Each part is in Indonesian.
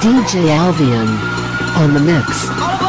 DJ Alvian on the mix.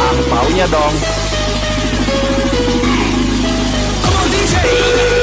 Angpaunya dong. Come on, DJ!